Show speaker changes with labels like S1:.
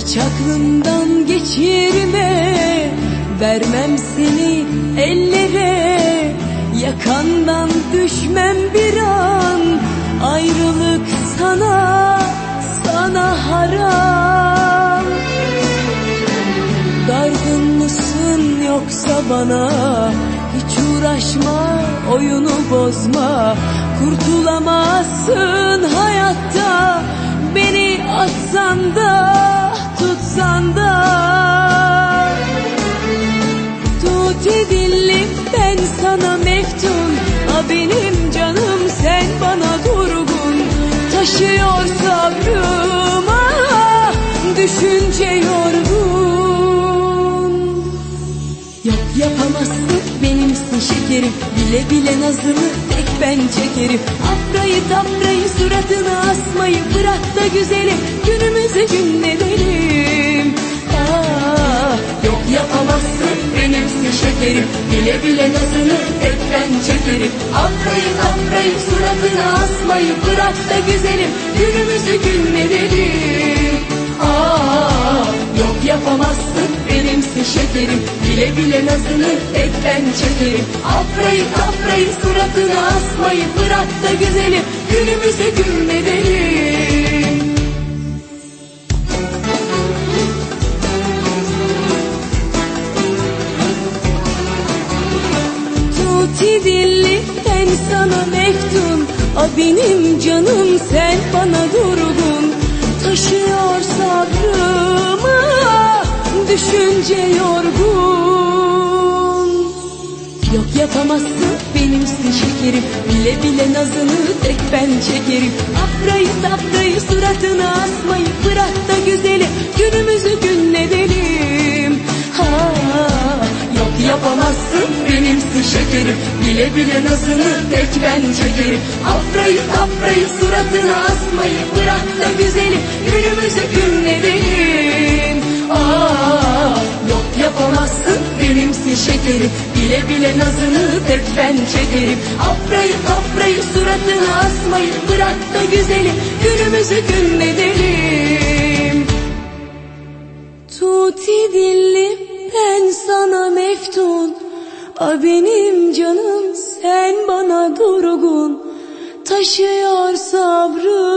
S1: Hiç aklından geçirme. Vermem seni ellere. Yakandan düşmem bir an. Ayrılık sana, sana haram. Dargın mısın yoksa bana? Hiç uğraşma, oyunu bozma. Kurtulamazsın hayatta. Beni atsan da Taşıyor sabrım ah, düşünce yorgun. Yok yapamazsın benimsin şekerim. Bile bile nazını tek ben çekerim. Afrayı tafrayı suratını asmayı Bırak da güzelim. Günümüzü günledelim Ah, yok yapamazsın benimsin şekerim. Bile bile nazını çekerim Afrayı tafrayı suratını asmayı Bırak da güzelim günümüzü günledelim Ah, yok yapamazsın benimsin şekerim. Bile bile nazını tek ben çekerim. Afrayı tafrayı suratını asmayı Bırak da güzelim günümüzü gülmedelim Tuti dilli ben sana meftun A benim canım sen bana durgun. Taşıyor sabrımı düşünce yorgun. Yok yapamazsın benimsin şekerim Bile bile nazını tek ben çekerim. Afrayı safrayı suratını benimsin şekerim Bile bile nazını tek ben çekerim. Afrayı safrayı suratını asmayı Bırak da güzeli günümüzü günledelim Aa, yok yapamazsın benimsin şekerim. Bile bile nazını tek ben çekerim. Afrayı kafrayı suratını asmayı Bırak da güzeli günümüzü günledelim Tuti dilli ben sana meftun A benim canım sen bana durgun Taşıyor sabrı